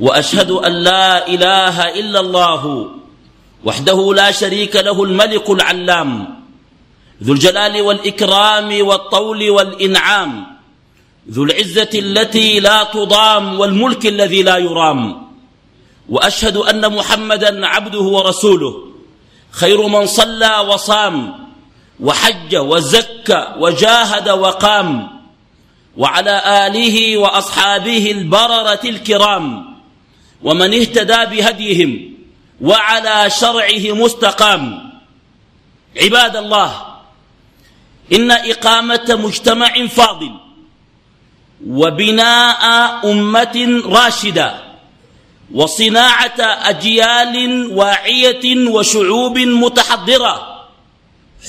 وأشهد أن لا إله إلا الله وحده لا شريك له الملك العلام ذو الجلال والإكرام والطول والإنعام ذو العزة التي لا تضام والملك الذي لا يرام وأشهد أن محمدا عبده ورسوله خير من صلى وصام وحج وزكى وجاهد وقام وعلى آله وأصحابه البررة الكرام ومن اهتدى بهديهم وعلى شرعه مستقام. عباد الله إن إقامة مجتمع فاضل وبناء أمة راشدة وصناعة أجيال واعية وشعوب متحضرة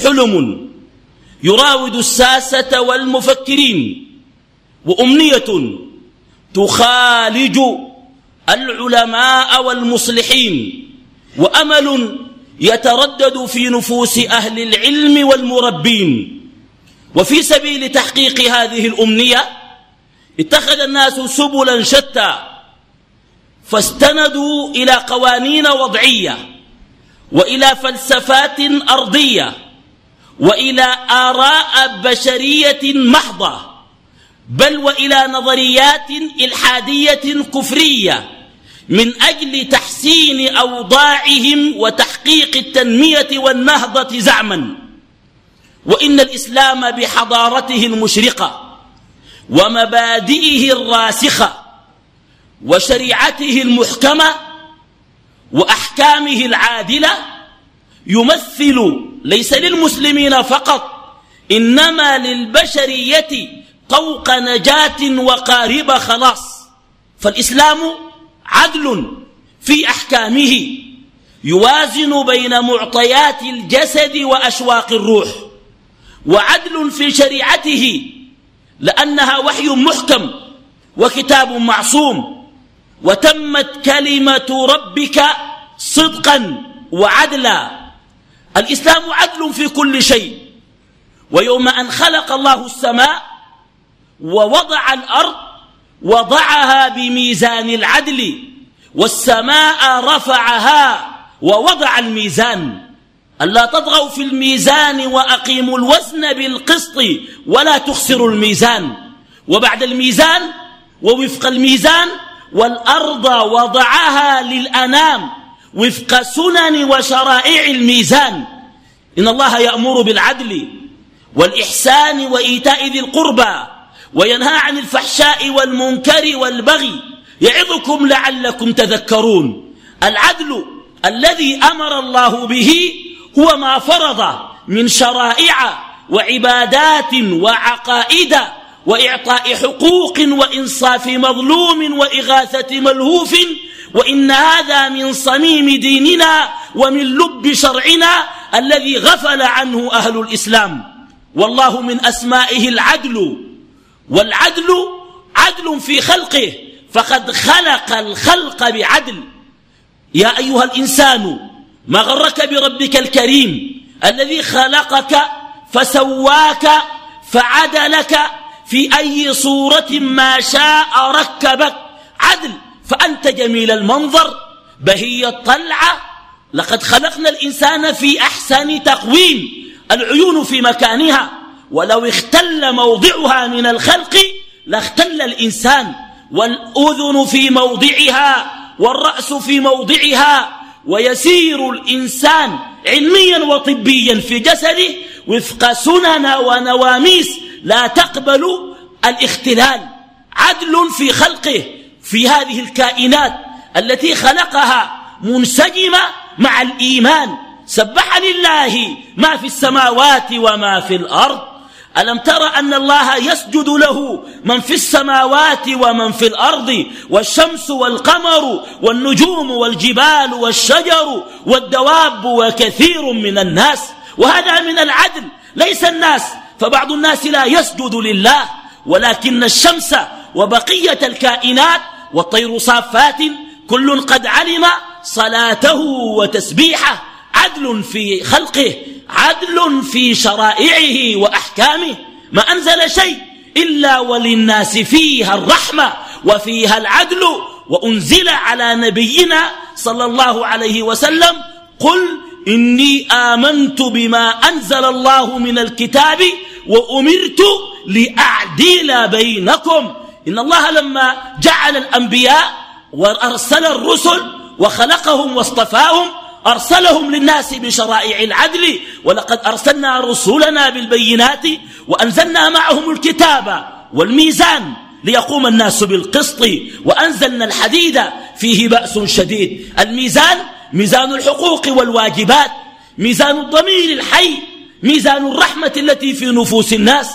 حلم يراود الساسة والمفكرين وأمنية تخالج العلماء والمصلحين وأمل يتردد في نفوس أهل العلم والمربين. وفي سبيل تحقيق هذه الأمنية اتخذ الناس سبلا شتى فاستندوا إلى قوانين وضعية وإلى فلسفات أرضية وإلى آراء بشرية محضة. بل وإلى نظريات إلحادية كفرية من أجل تحسين أوضاعهم وتحقيق التنمية والنهضة زعما. وإن الإسلام بحضارته المشرقة ومبادئه الراسخة وشريعته المحكمة وأحكامه العادلة يمثل ليس للمسلمين فقط إنما للبشرية طوق نجاة وقارب خلاص. فالإسلام عدل في أحكامه يوازن بين معطيات الجسد وأشواق الروح وعدل في شريعته لأنها وحي محكم وكتاب معصوم وتمت كلمة ربك صدقا وعدلا. الإسلام عدل في كل شيء ويوم أن خلق الله السماء ووضع الأرض وضعها بميزان العدل والسماء رفعها ووضع الميزان. ألا تطغوا في الميزان وأقيموا الوزن بالقسط ولا تخسروا الميزان. وبعد الميزان ووفق الميزان والأرض وضعها للأنام وفق سنن وشرائع الميزان. إن الله يأمر بالعدل والإحسان وإيتاء ذي القربى. وينهى عن الفحشاء والمنكر والبغي يعظكم لعلكم تذكرون. العدل الذي أمر الله به هو ما فرض من شرائع وعبادات وعقائد وإعطاء حقوق وإنصاف مظلوم وإغاثة ملهوف. وإن هذا من صميم ديننا ومن لب شرعنا الذي غفل عنه أهل الإسلام. والله من أسمائه العدل. والعدل عدل في خلقه. فقد خلق الخلق بعدل. يا أيها الإنسان ما غرك بربك الكريم الذي خلقك فسواك فعدلك في أي صورة ما شاء ركبك؟ عدل. فأنت جميل المنظر بهي الطلعة. لقد خلقنا الإنسان في أحسن تقويم. العيون في مكانها. ولو اختل موضعها من الخلق لاختل الإنسان والأذن في موضعها والرأس في موضعها ويسير الإنسان علميا وطبيا في جسده وفق سنن ونواميس لا تقبل الاختلال. عدل في خلقه في هذه الكائنات التي خلقها منسجمة مع الإيمان. سبح لله ما في السماوات وما في الأرض. ألم تر أن الله يسجد له من في السماوات ومن في الأرض والشمس والقمر والنجوم والجبال والشجر والدواب وكثير من الناس؟ وهذا من العدل ليس الناس. فبعض الناس لا يسجد لله ولكن الشمس وبقية الكائنات والطير صافات كل قد علم صلاته وتسبيحه عدل في خلقه. عدل في شرائعه وأحكامه ما أنزل شيء إلا وللناس فيها الرحمة وفيها العدل وأنزل على نبينا صلى الله عليه وسلم قل إني آمنت بما أنزل الله من الكتاب وأمرت لأعدل بينكم. إن الله لما جعل الأنبياء وأرسل الرسل وخلقهم واصطفاهم أرسلهم للناس بشرائع العدل ولقد أرسلنا رسولنا بالبينات وأنزلنا معهم الكتاب والميزان ليقوم الناس بالقسط وأنزلنا الحديد فيه بأس شديد. الميزان ميزان الحقوق والواجبات ميزان الضمير الحي ميزان الرحمة التي في نفوس الناس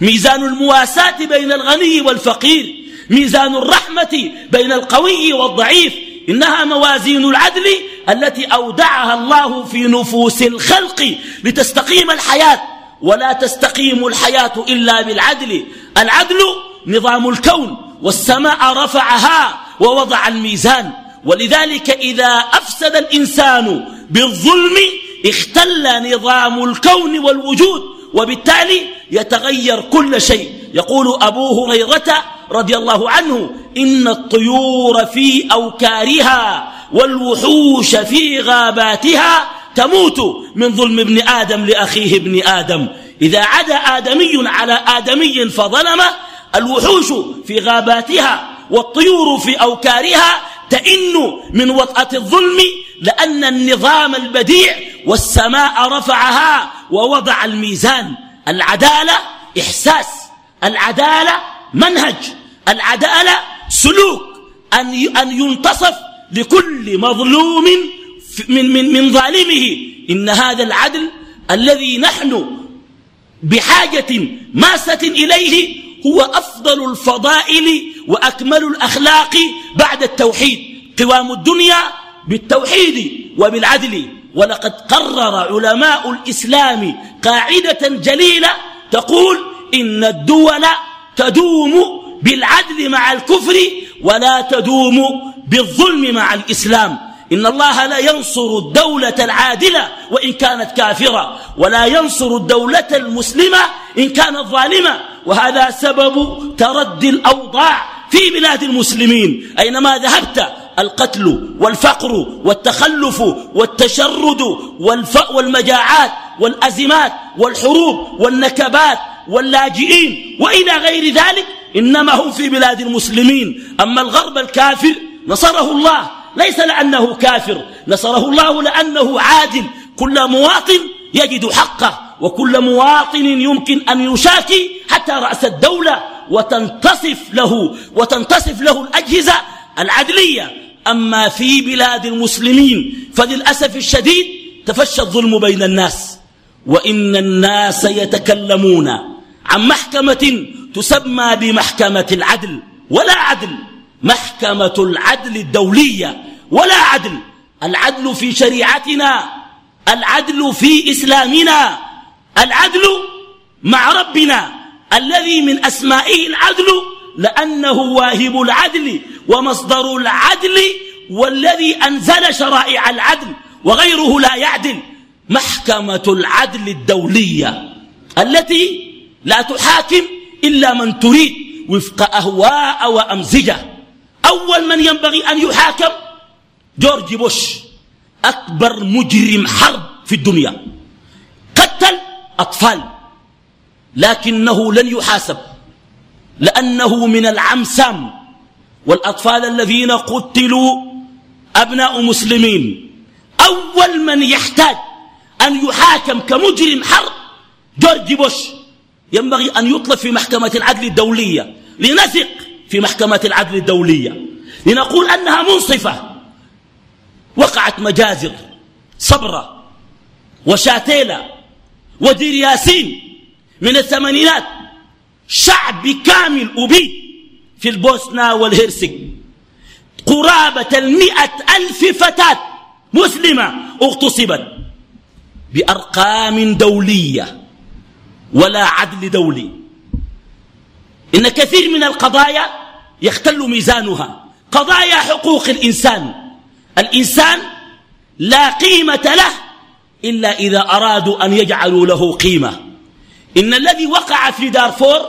ميزان المواساة بين الغني والفقير ميزان الرحمة بين القوي والضعيف. إنها موازين العدل التي أودعها الله في نفوس الخلق لتستقيم الحياة. ولا تستقيم الحياة إلا بالعدل. العدل نظام الكون. والسماء رفعها ووضع الميزان. ولذلك إذا أفسد الإنسان بالظلم اختل نظام الكون والوجود. وبالتالي يتغير كل شيء. يقول أبو هريرة رضي الله عنه إن الطيور في أوكارها والوحوش في غاباتها تموت من ظلم ابن آدم لأخيه ابن آدم. إذا عدا آدمي على آدمي فظلمه الوحوش في غاباتها والطيور في أوكارها تئن من وطأة الظلم لأن النظام البديع والسماء رفعها ووضع الميزان. العدالة إحساس العدالة منهج العدالة سلوك. أن ينتصف لكل مظلوم من, من, من ظالمه. إن هذا العدل الذي نحن بحاجة ماسة إليه هو أفضل الفضائل وأكمل الأخلاق بعد التوحيد. قوام الدنيا بالتوحيد وبالعدل. ولقد قرر علماء الإسلام قاعدة جليلة تقول إن الدول تدوم بالعدل مع الكفر ولا تدوم بالظلم مع الإسلام. إن الله لا ينصر الدولة العادلة وإن كانت كافرة ولا ينصر الدولة المسلمة إن كانت ظالمة. وهذا سبب تردي الأوضاع في بلاد المسلمين. أينما ذهبت القتل والفقر والتخلف والتشرد والمجاعات والأزمات والحروب والنكبات واللاجئين وإلى غير ذلك إنما هم في بلاد المسلمين. أما الغرب الكافر نصره الله ليس لأنه كافر نصره الله لأنه عادل. كل مواطن يجد حقه وكل مواطن يمكن أن يشاكي حتى رأس الدولة وتنتصف له وتنتصف له الأجهزة العدلية. أما في بلاد المسلمين فللأسف الشديد تفشى الظلم بين الناس. وإن الناس يتكلمون عن محكمة تسمى بمحكمة العدل ولا عدل. محكمة العدل الدولية ولا عدل. العدل في شريعتنا العدل في إسلامنا العدل مع ربنا. الذي من أسمائه العدل لأنه واهب العدل ومصدر العدل والذي أنزل شرائع العدل وغيره لا يعدل. محكمة العدل الدولية التي لا تحاكم إلا من تريد وفق أهواء وأمزجة. أول من ينبغي أن يحاكم جورج بوش أكبر مجرم حرب في الدنيا. قتل أطفال لكنه لن يحاسب لأنه من العمسام. والأطفال الذين قتلوا أبناء مسلمين. أول من يحتاج أن يحاكم كمجرم حرب جورج بوش. ينبغي أن يطلب في محكمة العدل الدولية لنثق في محكمة العدل الدولية. لنقول أنها منصفة. وقعت مجازر صبرة وشاتيلة ودير ياسين من الثمانينات. شعب كامل أبيد في البوسنة والهرسك. قرابة المئة ألف فتاة مسلمة اغتصبت بأرقام دولية ولا عدل دولي. إن كثير من القضايا يختل ميزانها. قضايا حقوق الإنسان. الإنسان لا قيمة له إلا إذا أرادوا أن يجعلوا له قيمة. إن الذي وقع في دارفور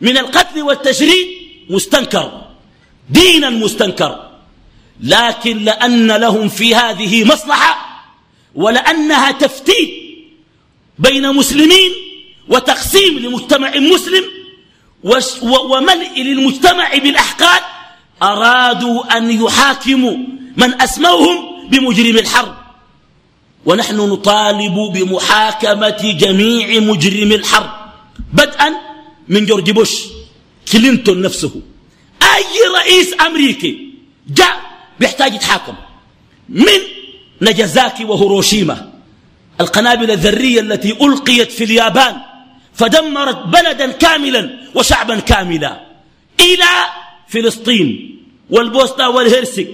من القتل والتشريد مستنكر. دينا مستنكر. لكن لأن لهم في هذه مصلحة ولأنها تفتيت بين مسلمين وتقسيم لمجتمع مسلم وملء للمجتمع بالأحقاد أرادوا أن يحاكموا من أسموهم بمجرم الحرب. ونحن نطالب بمحاكمة جميع مجرم الحرب. بدءا من جورج بوش كلينتون نفسه. أي رئيس أمريكي جاء بيحتاج يتحاكم. من نجازاكي وهيروشيما القنابل الذرية التي ألقيت في اليابان. فدمرت بلدا كاملا وشعبا كاملا إلى فلسطين والبوسنة والهرسك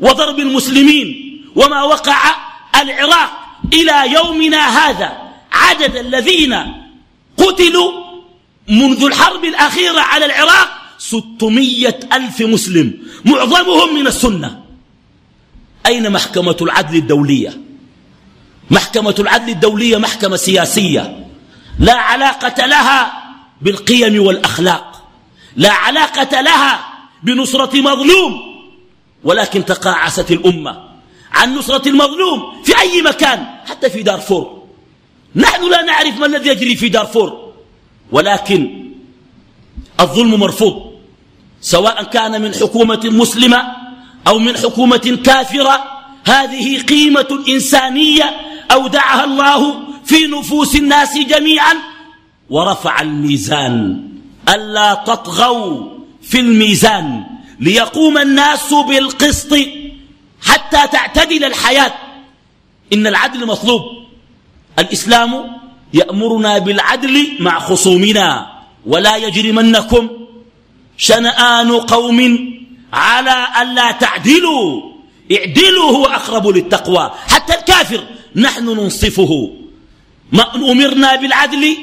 وضرب المسلمين وما وقع العراق إلى يومنا هذا. عدد الذين قتلوا منذ الحرب الأخيرة على العراق ستمية ألف مسلم معظمهم من السنة. أين محكمة العدل الدولية؟ محكمة العدل الدولية محكمة سياسية. لا علاقة لها بالقيم والأخلاق. لا علاقة لها بنصرة مظلوم ولكن تقاعست الأمة عن نصرة المظلوم في أي مكان حتى في دارفور. نحن لا نعرف ما الذي يجري في دارفور. ولكن الظلم مرفوض سواء كان من حكومة مسلمة أو من حكومة كافرة. هذه قيمة إنسانية أودعها الله في نفوس الناس جميعا ورفع الميزان. ألا تطغوا في الميزان ليقوم الناس بالقسط حتى تعتدل الحياة. إن العدل مطلوب. الإسلام يأمرنا بالعدل مع خصومنا ولا يجرمنكم شنآن قوم على ألا تعدلوا. اعدلوا هو أقرب للتقوى. حتى الكافر نحن ننصفه. ما أمرنا بالعدل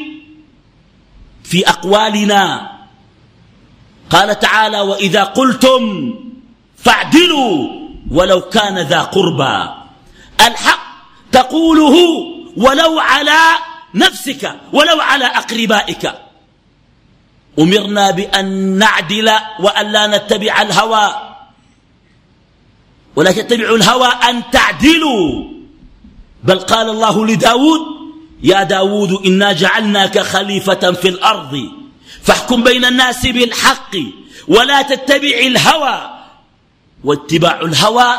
في أقوالنا. قال تعالى وإذا قلتم فاعدلوا ولو كان ذا قربى. الحق تقوله ولو على نفسك ولو على أقربائك. أمرنا بأن نعدل وأن لا نتبع الهوى. ولا تتبعوا الهوى أن تعدلوا. بل قال الله لداود يا داود إنا جعلناك خليفة في الأرض. فاحكم بين الناس بالحق ولا تتبع الهوى. واتباع الهوى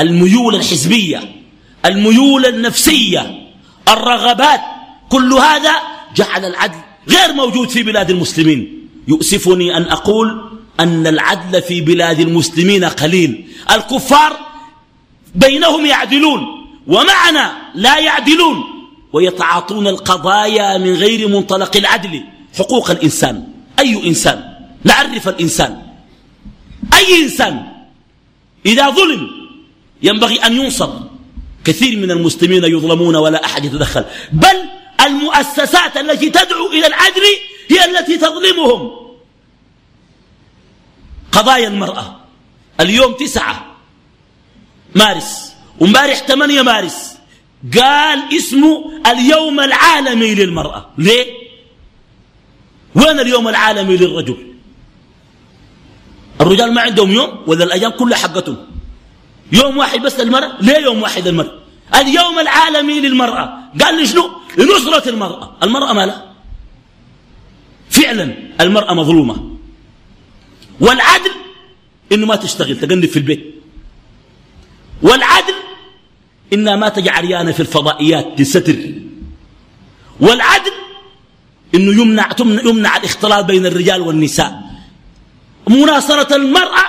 الميول الحزبية الميول النفسية الرغبات. كل هذا جعل العدل غير موجود في بلاد المسلمين. يؤسفني أن أقول أن العدل في بلاد المسلمين قليل. الكفار بينهم يعدلون ومعنا لا يعدلون. ويتعاطون القضايا من غير منطلق العدل. حقوق الإنسان. أي إنسان؟ نعرف الإنسان. أي إنسان؟ إذا ظلم ينبغي أن ينصر كثير من المسلمين يظلمون ولا أحد يتدخل. بل المؤسسات التي تدعو إلى العدل هي التي تظلمهم. قضايا المرأة. اليوم تسعة. مارس. ومبارح ثمانية مارس. قال اسمه اليوم العالمي للمرأة. ليه؟ وين اليوم العالمي للرجل؟ الرجال ما عندهم يوم ولا الأيام كلها حقتهم. يوم واحد بس للمرأة؟ ليه يوم واحد للمرأة؟ اليوم العالمي للمرأة. قال لي شنو؟ لنصرة المرأة. المرأة ما لا فعلا المرأة مظلومة. والعدل إنه ما تشتغل تقنب في البيت. والعدل إنها ما عريانة في الفضائيات للستر والعدل إنه يمنع يمنع الاختلاط بين الرجال والنساء. مناصرة المرأة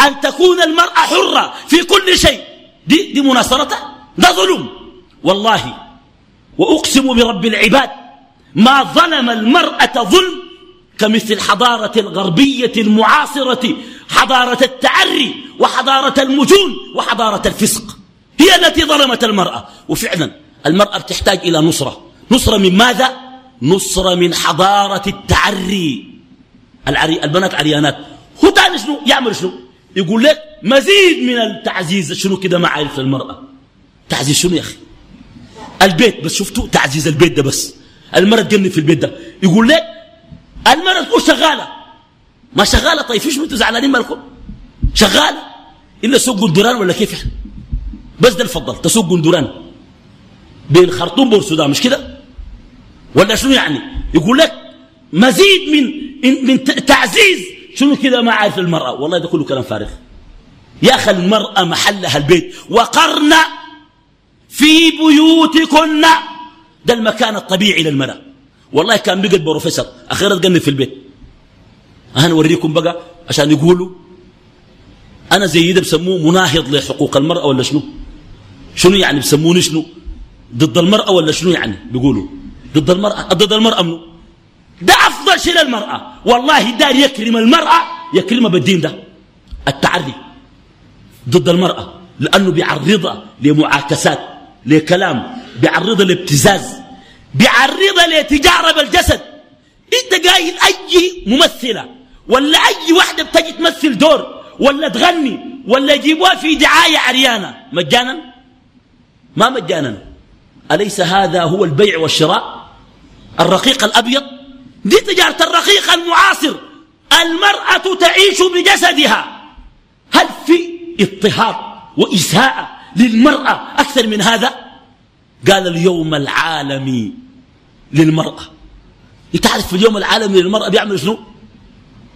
أن تكون المرأة حرة في كل شيء. دي دي مناصرته ده ظلم. والله وأقسم برب العباد ما ظلم المرأة ظلم كمثل الحضارة الغربية المعاصرة حضارة التعري وحضارة المجون وحضارة الفسق. هي التي ظلمت المرأة. وفعلا المرأة بتحتاج إلى نصرة. نصرة من ماذا؟ نصرة من حضارة التعري. العري البنات عريانات. هو تاني شنو؟ يعمل شنو؟ يقول لك مزيد من التعزيز. شنو كده ما عارف المرأة؟ تعزيز شنو يا أخي؟ البيت. بس شفتوا؟ تعزيز البيت ده بس. المرأة تجنب في البيت ده. يقول لك المرأة تكون شغالة. ما شغالة طيب. فيش أنتوا زعلانين مالكم؟ شغالة. إلا سوق قندران ولا كيف يعني؟ بس ده الفضل تسوق قندران بين الخرطوم والسودان مش كده؟ ولا شنو يعني؟ يقول لك مزيد من من تعزيز. شنو كده؟ ما عارف المرأة. والله ده كله كلام فارغ. يا أخي المرأة محلها البيت. وقرن في بيوتكن. ده المكان الطبيعي للمرأة. والله كان بقى بروفيسور أخيرا تقني في البيت. أنا أوريكم بقى عشان يقولوا. أنا زي ده بسموه مناهض لحقوق المرأة ولا شنو؟ شنو يعني بسموني شنو؟ ضد المرأة ولا شنو يعني؟ بيقولوا. ضد المرأة ضد المرأة منو؟ ده أفضل شيء للمرأة. والله دار يكرم المرأة يكرمها بالدين ده. التعري ضد المرأة لأنه بيعرضها لمعاكسات لكلام بيعرضها لابتزاز بيعرضها لتجارة بالجسد. انت قايل أي ممثلة ولا أي واحدة بتجي تمثل دور ولا تغني ولا يجيبوها في دعاية عريانة مجانا؟ ما مجانا. أليس هذا هو البيع والشراء؟ الرقيق الأبيض؟ دي تجارة الرقيق المعاصر. المرأة تعيش بجسدها. هل في اضطهاد وإساءة للمرأة أكثر من هذا؟ قال اليوم العالمي للمرأة. انت عارف في اليوم العالمي للمرأة بيعمل شنو؟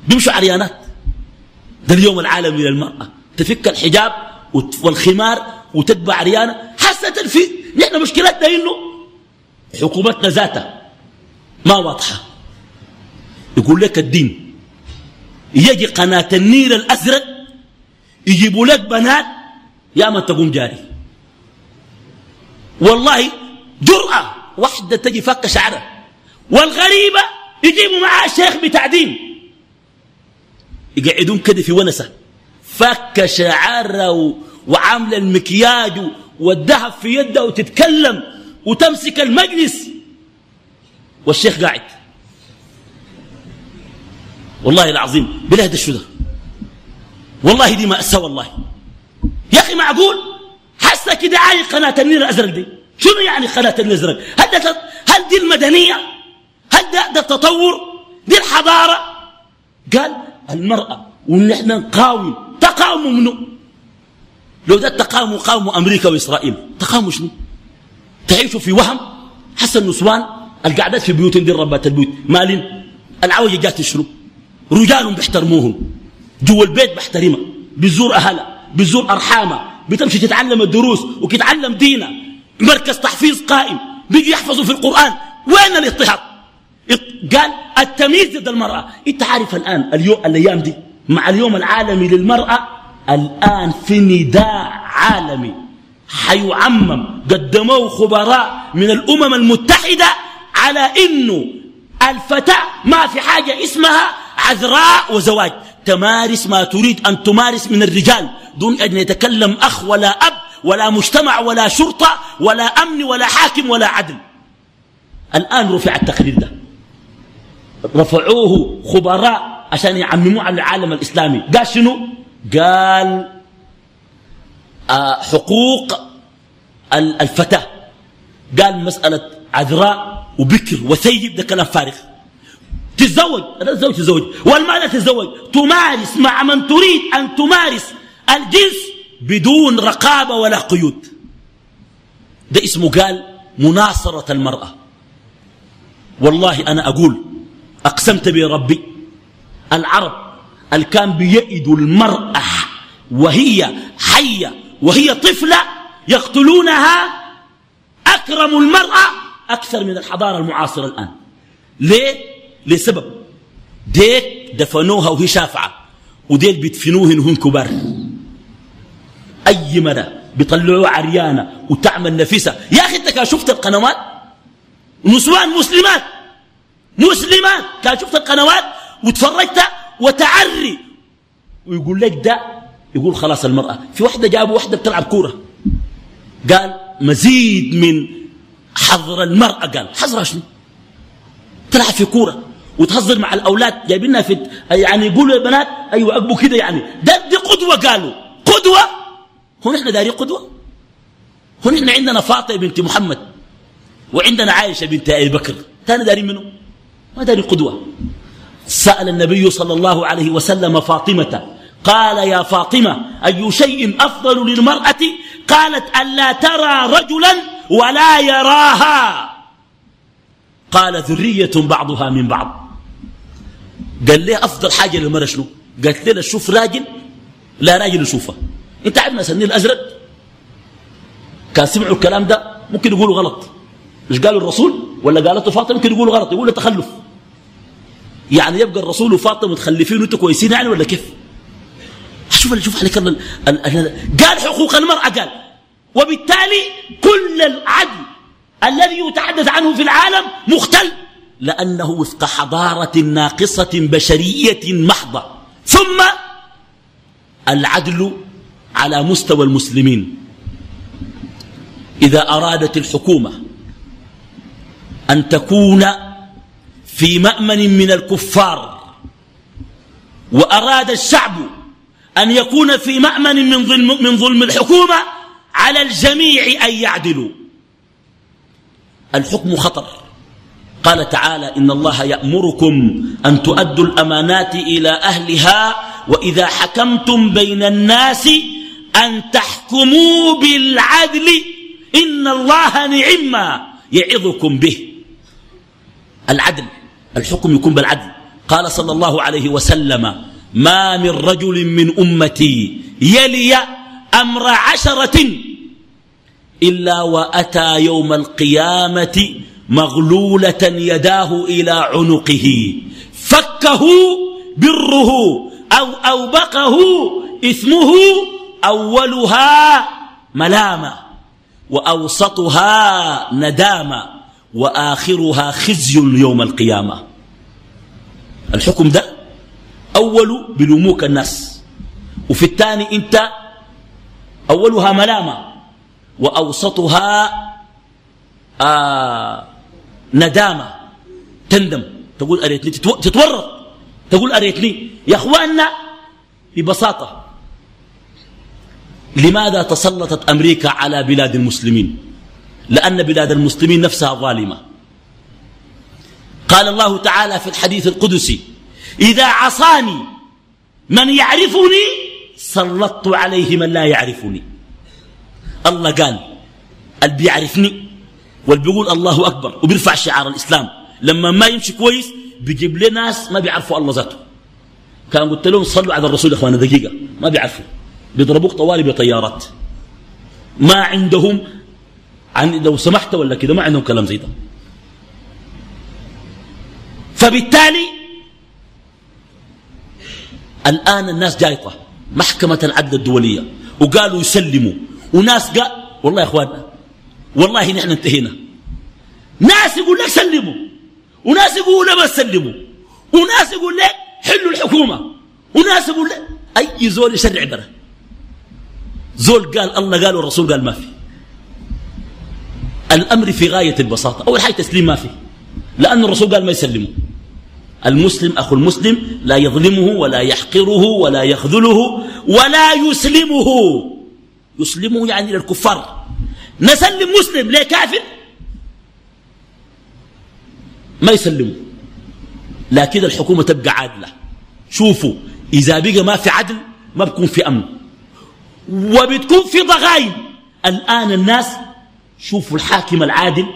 بيمشوا عريانات. ده اليوم العالمي للمرأة. تفك الحجاب والخمار وتتبع عريانة. حاسة في نحن مشكلتنا إنه حكومتنا ذاتها ما واضحة. يقول لك الدين يجي قناة النيل الأزرق يجيبوا لك بنات يا ما تقوم جاري. والله جرأة واحدة تجي فك شعرها والغريبة يجيبوا معها شيخ بتعديم يقعدون كده في ونسة فك شعرها وعاملة المكياج والذهب في يده وتتكلم وتمسك المجلس. والشيخ قاعد. والله العظيم بالله ده شو ده؟ والله دي مأساة والله. يا أخي معقول؟ حاسة كده عاي قناة النيل الأزرق دي؟ شنو يعني قناة النيل الأزرق؟ هل, ده هل دي المدنية؟ هل ده, ده التطور؟ دي الحضارة؟ قال المرأة ونحن نقاوم. تقاوموا منه لو ده التقاوم قاوموا أمريكا وإسرائيل تقاوموا شنو؟ تعيشوا في وهم؟ حسن نسوان القعدات في بيوت دي ربات البيوت. مالين؟ العوجة جات شنو؟ رجال بيحترموهم. جوا البيت بحترمها بتزور أهلها بتزور أرحامها. بتمشي تتعلم الدروس وتتعلم دينها. مركز تحفيظ قائم. بيجي يحفظوا في القرآن. وين الاضطهاد؟ قال التمييز ضد المرأة. إنت عارف الآن اليوم الأيام دي مع اليوم العالمي للمرأة الآن في نداء عالمي. حيعمم قدموه خبراء من الأمم المتحدة على إنه الفتاة ما في حاجة اسمها عذراء وزواج. تمارس ما تريد أن تمارس من الرجال. دون أن يتكلم أخ ولا أب ولا مجتمع ولا شرطة ولا أمن ولا حاكم ولا عدل. الآن رفع التقرير ده. رفعوه خبراء عشان يعمموه على العالم الإسلامي. قال شنو؟ قال آه حقوق الفتاة. قال مسألة عذراء وبكر وثيب ده كلام فارغ. تتزوج لا تتزوج تتزوج والمرأة تتزوج تمارس مع من تريد أن تمارس الجنس بدون رقابة ولا قيود. ده اسمه قال مناصرة المرأة. والله أنا أقول أقسمت بربي العرب الكان بيئدوا المرأة وهي حية وهي طفلة يقتلونها أكرموا المرأة أكثر من الحضارة المعاصرة الآن. ليه؟ لسبب. ديك دفنوها وهي شافعة وديك بيدفنوهن وهم كبار. أي مرة بيطلعوها عريانة وتعمل نفسها يا أخي أنت شفت القنوات؟ نسوان مسلمات. مسلمات. كان شفت القنوات وتفرجت؟ وتعري. ويقول لك ده يقول خلاص المرأة. في واحدة جابوا واحدة بتلعب كورة. قال مزيد من حظر المرأة. قال حظرها شنو؟ تلعب في كورة وتهزر مع الأولاد. جايبينها في يعني يقولوا يا بنات أيوة أقبوا كده يعني. ده دي قدوة قالوا. قدوة؟ هو نحن دارين قدوة؟ هو نحن عندنا فاطمة بنت محمد وعندنا عائشة بنت أبي بكر. تاني دارين منه ما دارين قدوة. سأل النبي صلى الله عليه وسلم فاطمة قال يا فاطمة أي شيء أفضل للمرأة؟ قالت ألا ترى رجلا ولا يراها. قال ذرية بعضها من بعض. قال لي أفضل حاجة للمرأة شنو؟ قالت لي شوف راجل لا راجل يشوفها. أنت عارف ناس النيل الأزرق؟ كان سمعوا الكلام ده ممكن يقولوا غلط. مش قالوا الرسول؟ ولا قالته فاطمة ممكن يقولوا غلط يقولوا تخلف. يعني يبقى الرسول وفاطمة متخلفين وأنتم كويسين يعني ولا كيف؟ شوف شوف عليك قال حقوق المرأة قال. وبالتالي كل العدل الذي يتحدث عنه في العالم مختل لأنه وفق حضارة ناقصة بشرية محضة. ثم العدل على مستوى المسلمين. إذا أرادت الحكومة أن تكون في مأمن من الكفار وأراد الشعب أن يكون في مأمن من ظلم, من ظلم الحكومة على الجميع أن يعدلوا. الحكم خطر. قال تعالى إن الله يأمركم أن تؤدوا الأمانات إلى أهلها وإذا حكمتم بين الناس أن تحكموا بالعدل. إن الله نعم يعظكم به. العدل. الحكم يكون بالعدل. قال صلى الله عليه وسلم ما من رجل من أمتي يلي أمر عشرة إلا وأتى يوم القيامة مغلولة يداه إلى عنقه فكه بره أو أوبقه إثمه أولها ملامة وأوسطها ندامة. وآخرها خزي يوم القيامة. الحكم ده أول بلوموك الناس. وفي الثاني أنت أولها ملامة وأوسطها آه ندامة. تندم. تقول أريتني تتورط. تقول أريتني يا أخواننا ببساطة لماذا تسلطت أمريكا على بلاد المسلمين؟ لأن بلاد المسلمين نفسها ظالمة. قال الله تعالى في الحديث القدسي إذا عصاني من يعرفني سلطت عليه من لا يعرفني. الله قال اللي بيعرفني واللي بيقول الله أكبر وبيرفع شعار الإسلام لما ما يمشي كويس بيجيب لي ناس ما بيعرفوا الله ذاته. كان قلت لهم صلوا على الرسول اخوانا دقيقة ما بيعرفوا بيضربوك طوالي بطيارات. ما عندهم عن لو سمحت ولا كده ما عندهم كلام زي ده. فبالتالي الآن الناس جايطة. محكمة العدل الدولية. وقالوا يسلموا. وناس قال والله يا أخوان والله نحن انتهينا. ناس يقول لك سلموا. وناس يقول لا ما سلموا وناس يقول لك حلوا الحكومة. وناس يقول لك أي زول يشرع بره. زول قال الله قال والرسول قال ما في. الأمر في غاية البساطة. أول حاجة تسليم ما في لأن الرسول قال ما يسلموا المسلم أخو المسلم لا يظلمه ولا يحقره ولا يخذله ولا يسلمه. يسلمه يعني للكفار. نسلم مسلم ليه كافر؟ ما يسلمه. لكن الحكومة تبقى عادلة. شوفوا إذا بقى ما في عدل ما بكون في أمن. وبتكون في ضغاين الآن الناس شوفوا الحاكم العادل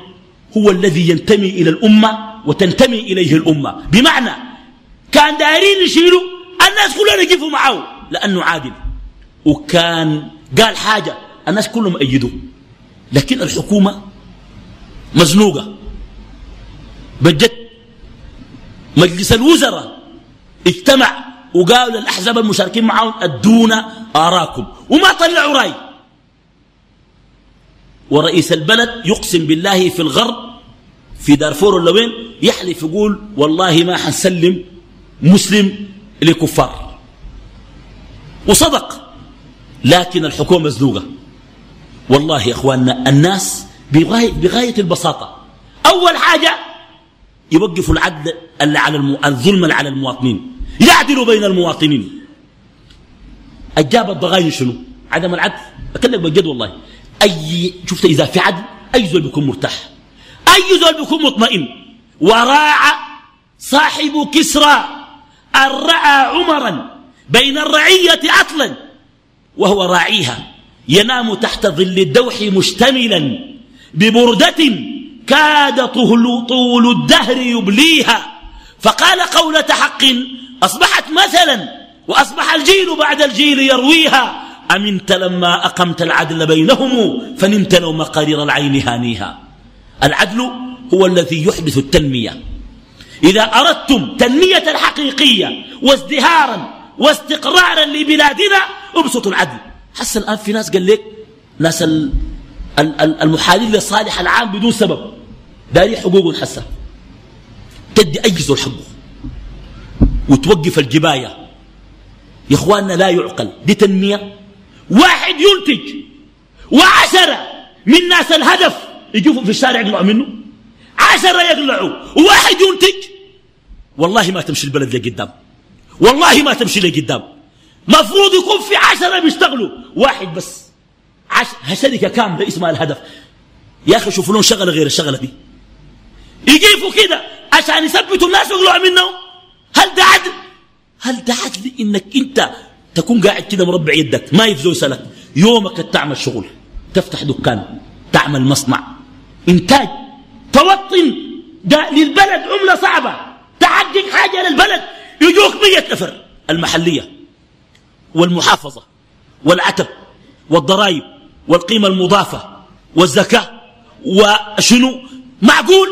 هو الذي ينتمي إلى الأمة وتنتمي إليه الأمة. بمعنى كان دايرين يشيلوا الناس كلها يقفوا معه لأنه عادل. وكان قال حاجة الناس كلهم أيدوه. لكن الحكومة مزنوقة. بجد مجلس الوزراء اجتمع وقالوا للأحزاب المشاركين معهم أدونا آراكم. وما طلعوا رأي. ورئيس البلد يقسم بالله في الغرب في دارفور ولا وين يحلف يقول والله ما حنسلم مسلم لكفار وصدق لكن الحكومة مزنوقة. والله يا إخواننا الناس بغاية, بغاية البساطة. أول حاجة يوقفوا العدل على. الظلم على المواطنين. يعدلوا بين المواطنين. أجاب الضغاين شنو؟ عدم العدل. أكلمك بجد والله. أي شفت إذا في عدل أي زول بيكون مرتاح. أي زول بيكون مطمئن. وراعى صاحب كسرى أن رأى عمرا بين الرعية عطلا وهو راعيها. ينام تحت ظل الدوح مشتملا ببردة كاد طول, طول الدهر يبليها. فقال قولة حق أصبحت مثلا وأصبح الجيل بعد الجيل يرويها. أمنت لما أقمت العدل بينهم فنمت نوم قرير العين هانيها؟ العدل هو الذي يحدث التنمية. إذا أردتم تنمية الحقيقية وازدهارا واستقرارا لبلادنا ابسطوا العدل. حس الآن في ناس قال لك ناس المحالين للصالح العام بدون سبب. داري حقوق حسه تدي أي زول حقه. وتوقف الجباية. يا إخواننا لا يعقل. دي تنمية. واحد ينتج وعشرة من ناس الهدف يجوفوا في الشارع يقلعوا منه. عشرة يقلعوا. وواحد ينتج. والله ما تمشي البلد لقدام والله ما تمشي لقدام مفروض يكون في عشرة بيشتغلوا. واحد بس. عش... شركة كاملة اسمها الهدف. يا أخي شوفوا لهم شغلة غير الشغلة دي. يجيفوا كده عشان يثبتوا الناس ويقلعوا منهم. هل ده عدل؟ هل ده عدل إنك أنت تكون قاعد كده مربع يدك ما يفزو سلك يومك تعمل شغل تفتح دكان تعمل مصنع إنتاج. توطن. للبلد عملة صعبة. تحقق حاجة للبلد. يجوك مية نفر. المحلية والمحافظة والعتب والضرائب والقيمة المضافة والزكاة وشنو؟ معقول؟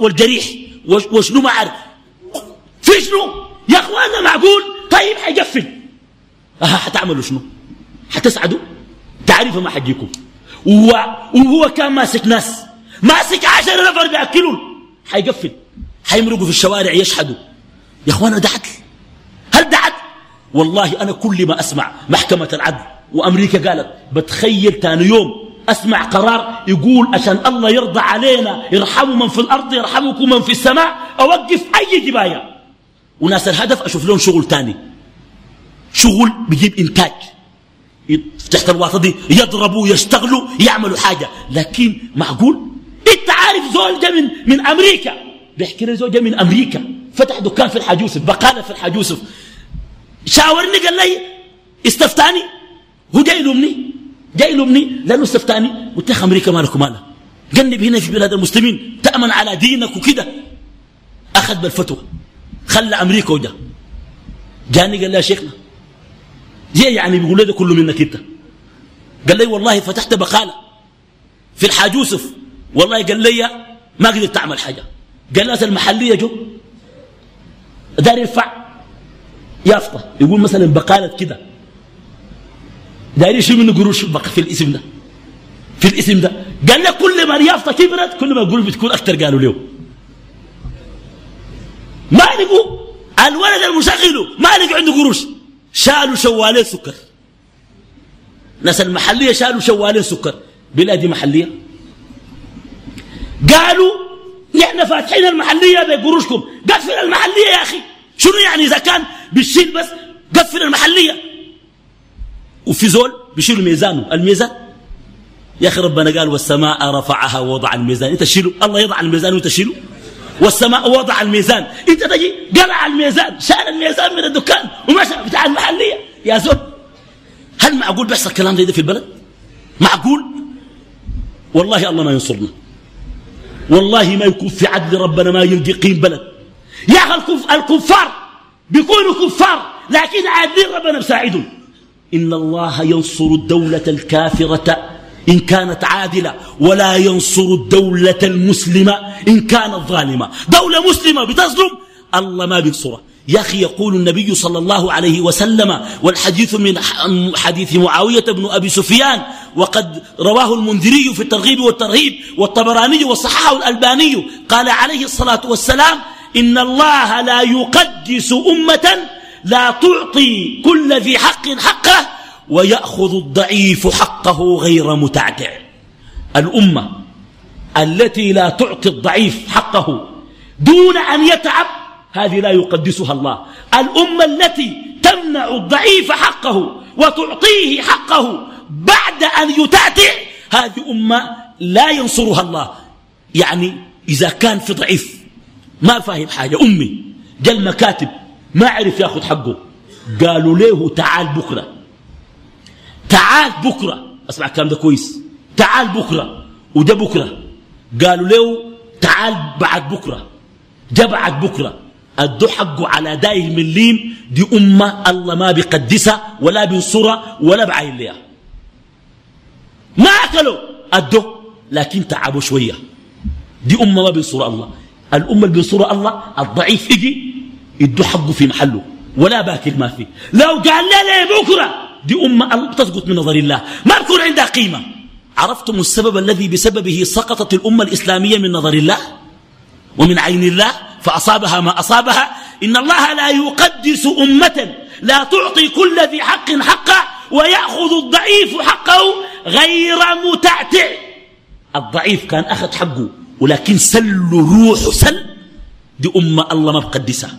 والجريح. وشنو ما عارف في شنو؟ يا اخوانا معقول؟ طيب حيقفل أه حتعملوا شنو؟ حتسعدوا؟ تعرفوا ما حجيكم وهو كان ماسك ناس. ماسك عشر نفر بياكلون حيقفل حيمرقوا في الشوارع يشحدوا يا اخوانا ده عدل هل ده عدل والله أنا كل ما أسمع محكمة العدل وأمريكا قالت بتخيل ثاني يوم أسمع قرار يقول عشان الله يرضى علينا يرحموا من في الأرض يرحمكم من في السماء أوقف أي جباية. وناس الهدف أشوف لهم شغل ثاني شغل بيجيب إنتاج. تحت الواطه دي يضربوا يشتغلوا يعملوا حاجة. لكن معقول؟ أنت عارف زول من من أمريكا. بيحكي لي زول من أمريكا. فتح دكان في الحاج يوسف بقالة في الحاج يوسف. شاورني قال لي استفتاني. هو جاي يلومني جاي يلومني لأنه استفتاني. قلت له أمريكا مالك ومالها جنب هنا في بلاد المسلمين تأمن على دينك وكده. أخذ بالفتوى. خلى أمريكا وجا جاني قال لي يا شيخنا جاي يعني بيقول لي ده كله منك أنت؟ قال لي والله فتحت بقالة في الحاج يوسف. والله قال لي ما قدرت تعمل حاجة. قال الناس المحلية جو. دار يرفع يافطة. يقول مثلا بقالة كده. داير يشيل منه قروش في الاسم ده. في الاسم ده. قال لك كل ما اليافطة كبرت كل ما القروش بتكون أكثر قالوا له ما لقوا الولد المشغل. ما لقوا عنده قروش. شالوا شوالين سكر. ناس المحلية شالوا شوالين سكر. بلادي محلية. قالوا نحن فاتحين المحلية بقروشكم. قفل المحلية يا أخي. شنو يعني إذا كان بالشيل بس قفل المحلية؟ وفي زول بيشيلوا ميزانه. الميزان؟ يا أخي ربنا قال والسماء رفعها ووضع الميزان. إنت تشيله الله يضع الميزان وإنت تشيله والسماء وضع الميزان. انت تجي قلع الميزان شال الميزان من الدكان ومشى بتاع المحلية. يا زول هل معقول بيحصل كلام زي ده في البلد؟ معقول؟ والله الله ما ينصرنا. والله ما يكون في عدل ربنا ما يلقي قيم بلد. يا أخي الكفار بيكونوا كفار لكن عادلين ربنا بساعدهم. إن الله ينصر الدولة الكافرة إن كانت عادلة ولا ينصر الدولة المسلمة إن كانت ظالمة. دولة مسلمة بتظلم الله ما بينصرها. يا أخي يقول النبي صلى الله عليه وسلم والحديث من حديث معاوية بن أبي سفيان وقد رواه المنذري في الترغيب والترهيب والطبراني وصححه الألباني قال عليه الصلاة والسلام إن الله لا يقدس أمة لا تعطي كل ذي حق حقه ويأخذ الضعيف حقه غير متعتع. الأمة التي لا تعطي الضعيف حقه دون أن يتعب هذه لا يقدسها الله. الأمة التي تمنع الضعيف حقه وتعطيه حقه بعد أن يتعتع هذه أمة لا ينصرها الله. يعني إذا كان في ضعيف ما فاهم حاجة. أمي جاء المكاتب ما عرف ياخذ حقه. قالوا له تعال بكرة. تعال بكرة. أسمع الكلام ده كويس. تعال بكرة. وده بكرة. قالوا له تعال بعد بكرة. جاء بعد بكرة. ادوا حقه على دايه مليم دي أمة الله ما بيقدسها ولا بينصرها ولا بعين لها ما أكلوا ادوا لكن تعبوا شوية. دي أمة ما بينصرها الله. الأمة اللي بينصرها الله الضعيف يجي يدوا حقه في محله. ولا باكل ما فيه لو قال لي بكرة. دي أمة تسقط من نظر الله. ما بكون عندها قيمة. عرفتم السبب الذي بسببه سقطت الأمة الإسلامية من نظر الله؟ ومن عين الله؟ فأصابها ما أصابها. إن الله لا يقدس أمة لا تعطي كل ذي حق حقه ويأخذ الضعيف حقه غير متعتع. الضعيف كان أخذ حقه ولكن سل روح سل. دي أمة الله ما بقدسها.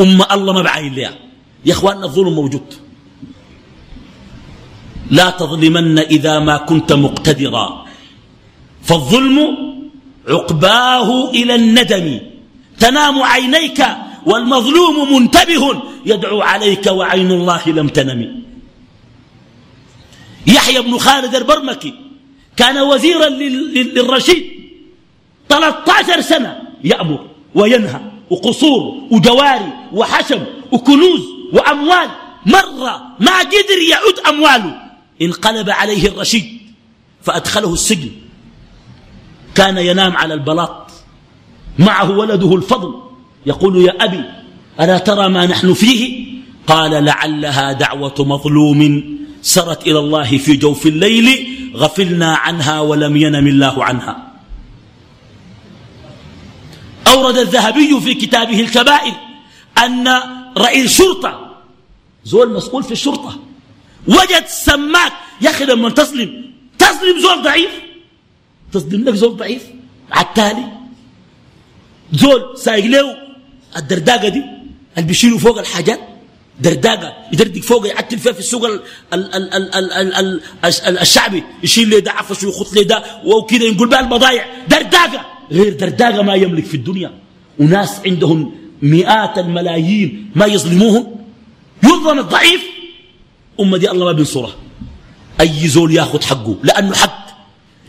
أمة الله ما بعين لها. يا إخواننا الظلم موجود. لا تظلمن إذا ما كنت مقتدرا. فالظلم عقباه إلى الندم. تنام عينيك والمظلوم منتبه يدعو عليك وعين الله لم تنم. يحيى بن خالد البرمكي كان وزيرا للرشيد. 13 سنة يأمر وينهى وقصور وجواري وحشم وكنوز وأموال. مرة ما قدر يعد أمواله. انقلب عليه الرشيد فأدخله السجن. كان ينام على البلاط. معه ولده الفضل. يقول يا أبي ألا ترى ما نحن فيه؟ قال لعلها دعوة مظلوم سرت إلى الله في جوف الليل غفلنا عنها ولم ينم الله عنها. أورد الذهبي في كتابه الكبائر أن رئيس شرطة زول مسؤول في الشرطة وجد سماك يا أخي لما تظلم. تظلم زول ضعيف. تظلم لك زول ضعيف. على التالي زول سايق له الدرداقة دي اللي بيشيلوا فوق الحاجات. درداقة يدردق فوق يعتل فيها في السوق ال ال ال ال ال ال ال الشعبي. يشيل لي ده عفش ويخط لي ده وكذا ينقل بها البضايع درداقة. غير درداقة ما يملك في الدنيا. وناس عندهم مئات الملايين ما يظلموهم. يظلم الضعيف. أمة دي الله ما بينصرها. أي زول ياخذ حقه؟ لأنه حق.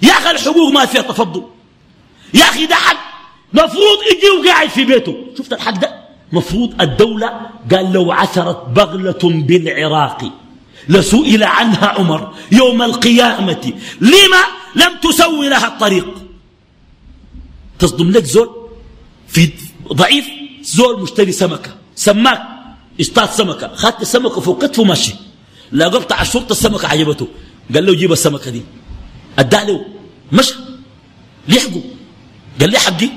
يا أخي الحقوق ما فيها تفضل. يا أخي ده حق. مفروض يجي وقاعد في بيته. شفت الحق ده؟ مفروض الدولة قال لو عثرت بغلة بالعراق لسئل عنها عمر يوم القيامة. لما لم تسوي لها الطريق؟ تصدم لك زول؟ في ضعيف؟ زول مشتري سمكة. سماك. اصطاد سمكة. خدت السمكة فوق كتفه ماشي لا قطع الشرطة السمكة عجبته. قال له جيب السمكة دي. ادى له. مشى. ليحقه قال لي حقي.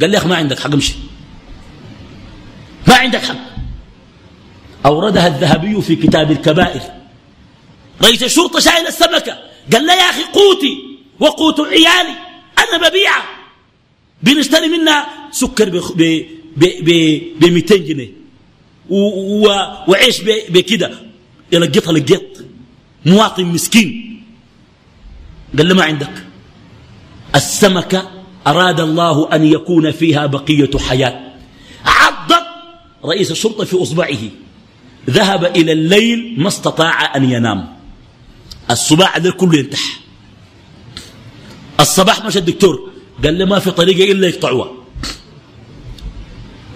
قال لي يا أخي ما عندك حق امشي. ما عندك حق. أوردها الذهبي في كتاب الكبائر. رئيس الشرطة شايل السمكة. قال له يا أخي قوتي وقوت عيالي. أنا ببيعها بنشتري منها سكر ب 200 جنيه. وعيش بكده. يلقطها لقيط مواطن مسكين. قال له ما عندك. السمكة أراد الله أن يكون فيها بقية حياة. عضت رئيس الشرطة في أصبعه. ذهب إلى الليل ما استطاع أن ينام. الصباع ذا كله ينتح. الصباح مشى الدكتور. قال له ما في طريقة إلا يقطعوها.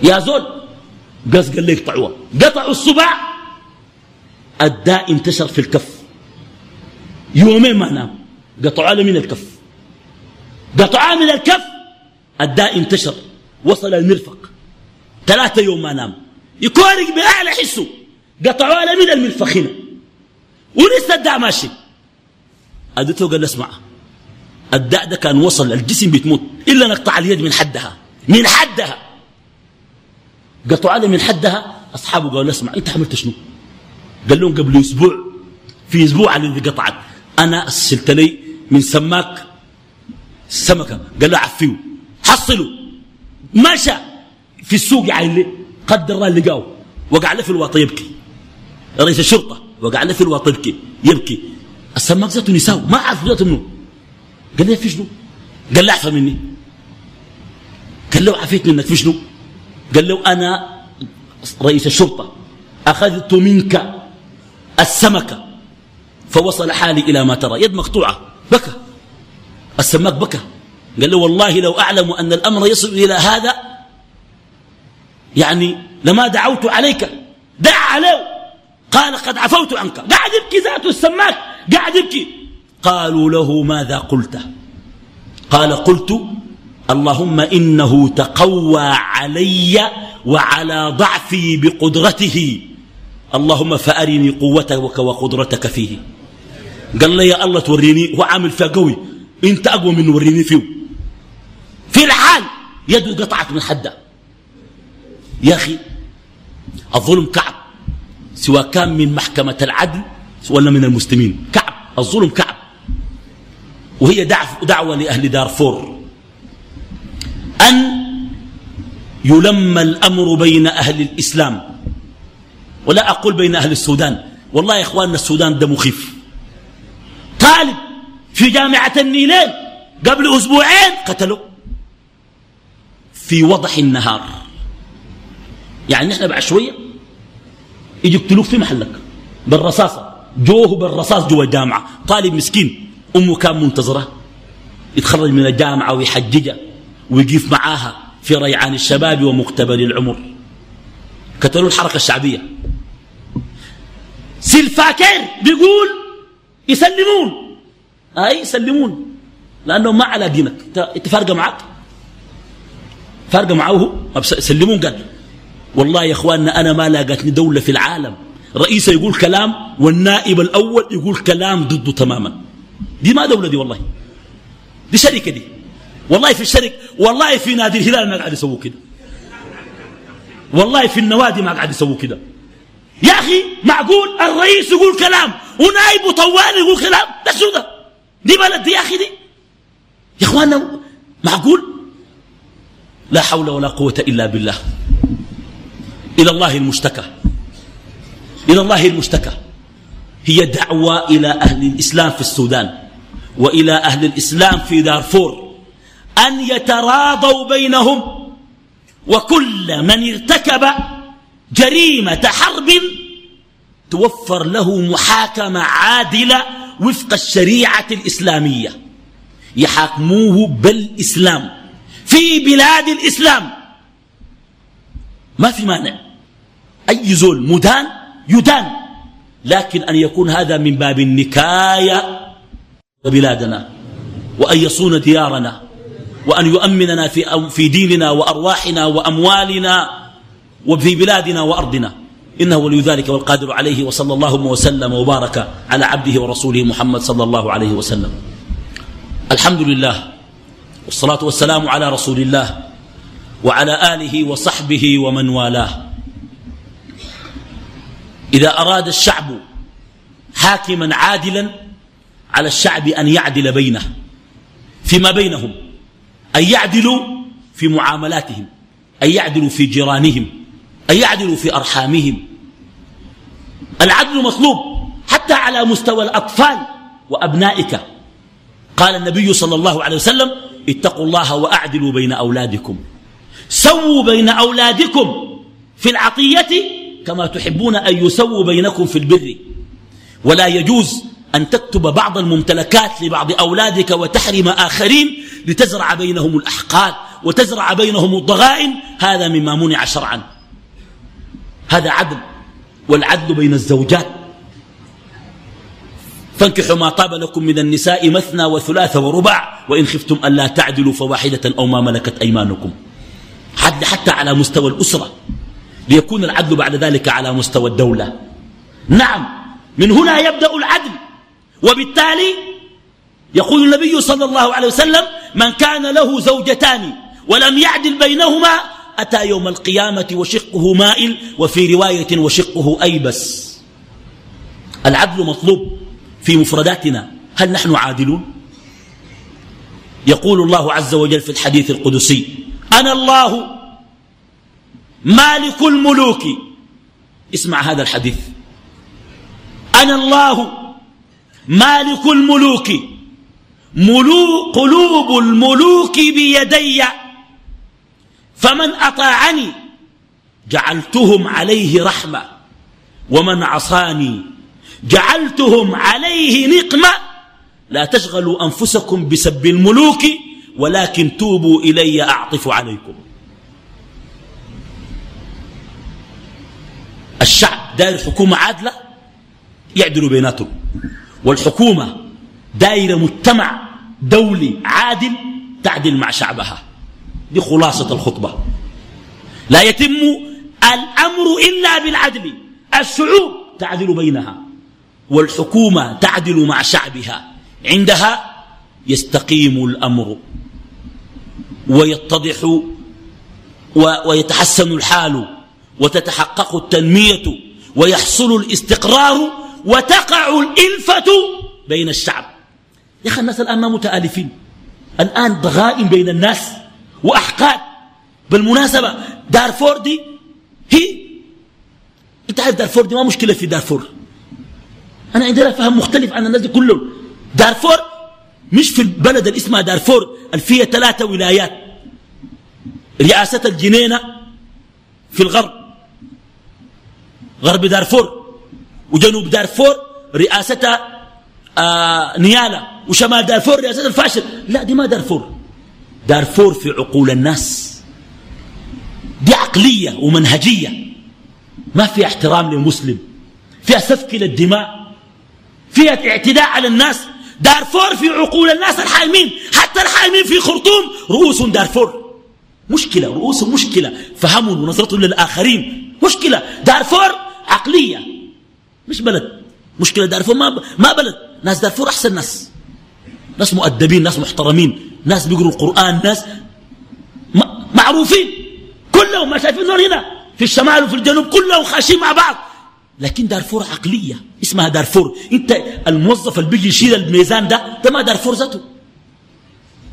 يا زول قص قال لي يقطعوها. قطعوا الصباع الداء انتشر في الكف. يومين ما نام قطعوا من الكف. قطعوا من الكف الداء انتشر. وصل المرفق. ثلاثة يوم ما نام. يكورق بأعلى حسه. قطعوا من المرفق هنا ولسه الداء ماشي. ادته قال اسمع. الداء ده كان وصل الجسم بتموت. إلا نقطع اليد من حدها. من حدها. قطعوا علي من حدها. أصحابه قالوا اسمع أنت عملت شنو؟ قال لهم قبل أسبوع في أسبوع الذي قطعت. أنا ارسلت لي من سماك السمكه قال له عفيه حصلوا. مشى في السوق يعين لي قدر الله لقاه. وقع له في الواطة يبكي. رئيس الشرطة. وقع له في الواطة يبكي. يبكي. السماك ذاته نساو ما عرف ذاته منه. قال لي في شنو؟ قال له أعفى مني. قال له عفيت منك في شنو؟ قال له أنا رئيس الشرطة. اخذت منك. السمكه فوصل حالي إلى ما ترى. يد مقطوعة. بكى. السماك بكى. قال له والله لو أعلم أن الأمر يصل إلى هذا يعني لما دعوت عليك دع عليه. قال قد عفوت عنك. قاعد يبكي ذاته السماك. قاعد يبكي. قالوا له ماذا قلت؟ قال قلت اللهم إنه تقوى علي وعلى ضعفي بقدرته. اللهم فأرني قوتك وقدرتك فيه. قال لي يا الله توريني هو عامل فيها قوي. انت أقوى من وريني فيه. في الحال يده قطعت من حدة. يا أخي الظلم كعب. سواء كان من محكمة العدل ولا من المسلمين. كعب الظلم كعب. وهي دعوة لأهل دارفور. أن يلم الأمر بين أهل الإسلام. ولا أقول بين أهل السودان. والله يا إخواننا السودان ده مخيف طالب في جامعة النيلين قبل أسبوعين قتلوا في وضح النهار. يعني نحن بعد شوية يجي يقتلوك في محلك. بالرصاصة. جوه بالرصاص جوا الجامعة. طالب مسكين. أمه كان منتظرة. يتخرج من الجامعة ويحججها ويقيف معاها في ريعان الشباب ومقتبل العمر. قتلوا الحركة الشعبية. سلفاكين بيقول يسلمون. أي يسلمون. لأنهم ما على دينك. انت فارقه معك فارقه معه سلمون قال. والله يا إخواننا أنا ما لاقتني دولة في العالم. رئيسه يقول كلام والنائب الأول يقول كلام ضده تماما. دي ما دولة دي والله. دي شركة دي. والله في الشرك والله في نادي الهلال ما قاعد يسووا كده. والله في النوادي ما قاعد يسووا كده. يا أخي معقول الرئيس يقول كلام ونائب طوال يقول كلام؟ ده شو ده دي بلد دي يا أخي دي. يا إخواننا معقول؟ لا حول ولا قوة إلا بالله. إلى الله المشتكى. إلى الله المشتكى. هي دعوة إلى أهل الإسلام في السودان وإلى أهل الإسلام في دارفور أن يتراضوا بينهم. وكل من ارتكب جريمة حرب توفر له محاكمة عادلة وفق الشريعة الإسلامية. يحاكموه بالإسلام. في بلاد الإسلام. ما في مانع. أي زول مدان يدان. لكن أن يكون هذا من باب النكاية بلادنا. وأن يصون ديارنا. وأن يؤمننا في, في ديننا وأرواحنا وأموالنا. وفي بلادنا وأرضنا. إنه ولي ذلك والقادر عليه وصلى الله وسلم وبارك على عبده ورسوله محمد صلى الله عليه وسلم. الحمد لله والصلاة والسلام على رسول الله وعلى آله وصحبه ومن والاه. إذا أراد الشعب حاكما عادلا على الشعب أن يعدل بينه فيما بينهم أن يعدلوا في معاملاتهم أن يعدلوا في جيرانهم. أن يعدلوا في أرحامهم؟ العدل مطلوب حتى على مستوى الأطفال وأبنائك. قال النبي صلى الله عليه وسلم اتقوا الله وأعدلوا بين أولادكم. سووا بين أولادكم في العطية كما تحبون أن يسووا بينكم في البر. ولا يجوز أن تكتب بعض الممتلكات لبعض أولادك وتحرم آخرين لتزرع بينهم الأحقاد وتزرع بينهم الضغائن. هذا مما منع شرعا. هذا عدل والعدل بين الزوجات. فانكحوا ما طاب لكم من النساء مثنى وثلاث وربع وإن خفتم ألا تعدلوا فواحدة أو ما ملكت أيمانكم. عدل حتى على مستوى الأسرة. ليكون العدل بعد ذلك على مستوى الدولة. نعم من هنا يبدأ العدل. وبالتالي يقول النبي صلى الله عليه وسلم من كان له زوجتان ولم يعدل بينهما أتى يوم القيامة وشقه مائل وفي رواية وشقه أيبس. العدل مطلوب في مفرداتنا. هل نحن عادلون؟ يقول الله عز وجل في الحديث القدسي أنا الله مالك الملوك. اسمع هذا الحديث. أنا الله مالك الملوك. ملوك قلوب الملوك بيدي فمن أطاعني جعلتهم عليه رحمة ومن عصاني جعلتهم عليه نقمة. لا تشغلوا أنفسكم بسب الملوك ولكن توبوا إلي أعطف عليكم. الشعب داير حكومة عادلة يعدلوا بيناتهم والحكومة دايرة مجتمع دولي عادل تعدل مع شعبها. دي خلاصة الخطبة. لا يتم الأمر إلا بالعدل. الشعوب تعدل بينها والحكومة تعدل مع شعبها. عندها يستقيم الأمر ويتضح ويتحسن الحال وتتحقق التنمية ويحصل الاستقرار وتقع الإلفة بين الشعب. يا أخي الناس الآن ما متآلفين. الآن ضغائن بين الناس. وأحقاد. بالمناسبة دارفور دي هي أنت عارف دارفور دي ما مشكلة في دارفور. أنا عندنا فهم مختلف عن الناس دي كلهم. دارفور مش في البلد اللي اسمها دارفور اللي فيها ثلاثة ولايات. رئاسة الجنينة في الغرب. غرب دارفور وجنوب دارفور رئاسة آه نيالا. وشمال دارفور رئاسة الفاشل. لا دي ما دارفور. دارفور في عقول الناس. دي عقلية ومنهجية. ما فيها احترام للمسلم. فيها سفك للدماء. فيها اعتداء على الناس. دارفور في عقول الناس الحايمين. حتى الحايمين في خرطوم. رؤوس دارفور. مشكلة رؤوس مشكلة. فهموا ونظرتهم للآخرين. مشكلة. دارفور عقلية. مش بلد. مشكلة دارفور ما, ما بلد. ناس دارفور أحسن ناس. ناس مؤدبين ناس محترمين. ناس بيقروا القرآن ناس معروفين. كلهم ما شايفين هنا في الشمال وفي الجنوب كلهم خاشين مع بعض. لكن دارفور عقلية اسمها دارفور. انت الموظف اللي بيجي يشيل الميزان ده ده ما دارفور ذاته.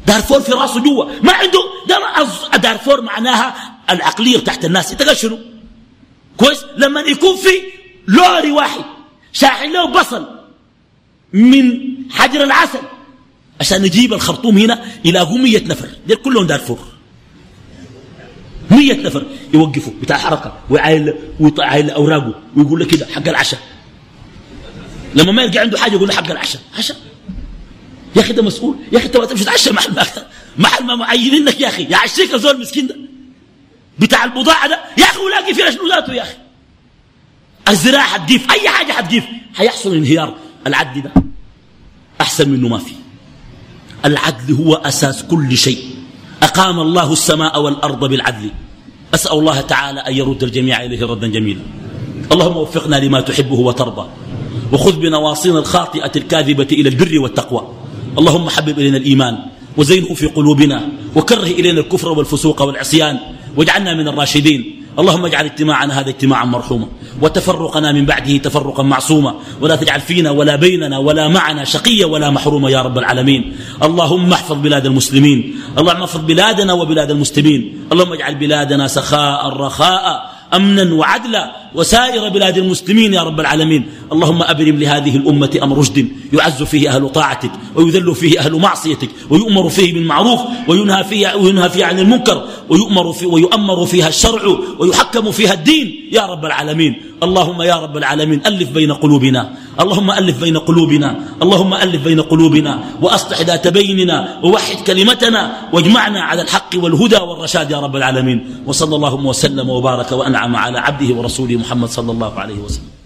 دارفور في راسه جوا. ما عنده ده ما دارفور معناها العقلية بتاعت الناس. انت شنو؟ كويس؟ لما يكون في لوري واحد شاحن له بصل من حجر العسل عشان نجيب الخرطوم هنا يلاقوا مية نفر. دول كلهم دارفور. مية نفر يوقفوا بتاع حركة ويعايل ويعايل أوراقه ويقول له كده حق العشاء لما ما يلقى عنده حاجة يقول له حق العشاء عشاء يا أخي ده مسؤول. يا أخي أنت ما تمشي تتعشى محل ما محل ما معينينك يا أخي. يعشيك الزول المسكين ده. بتاع البضاعة ده. يا أخي ولاقي فيها شنو ذاته يا أخي. الزراعة حتجيف أي حاجة حتجيف حيحصل انهيار العدل ده. أحسن منه ما في. العدل هو أساس كل شيء. أقام الله السماء والأرض بالعدل. أسأل الله تعالى أن يرد الجميع إليه ردا جميلا. اللهم وفقنا لما تحبه وترضى. وخذ بنواصينا الخاطئة الكاذبة إلى البر والتقوى. اللهم حبب إلينا الإيمان. وزينه في قلوبنا. وكره إلينا الكفر والفسوق والعصيان. واجعلنا من الراشدين. اللهم اجعل اجتماعنا هذا اجتماعا مرحوما وتفرقنا من بعده تفرقا معصوما ولا تجعل فينا ولا بيننا ولا معنا شقيا ولا محروما يا رب العالمين. اللهم احفظ بلاد المسلمين اللهم احفظ بلادنا وبلاد المسلمين اللهم اجعل بلادنا سخاء رخاء أمنا وعدلا وسائر بلاد المسلمين يا رب العالمين. اللهم أبرم لهذه الأمة أمر رشد يعز فيه أهل طاعتك ويذل فيه أهل معصيتك ويؤمر فيه بالمعروف وينهى فيه, وينهى فيه عن المنكر ويؤمر فيه ويؤمر فيها الشرع ويحكم فيها الدين يا رب العالمين. اللهم يا رب العالمين ألف بين قلوبنا. اللهم ألف بين قلوبنا. اللهم ألف بين قلوبنا وأصلح ذات بيننا ووحد كلمتنا واجمعنا على الحق والهدى والرشاد يا رب العالمين. وصلى اللهم وسلم وبارك وأنعم على عبده ورسوله محمد صلى الله عليه وسلم.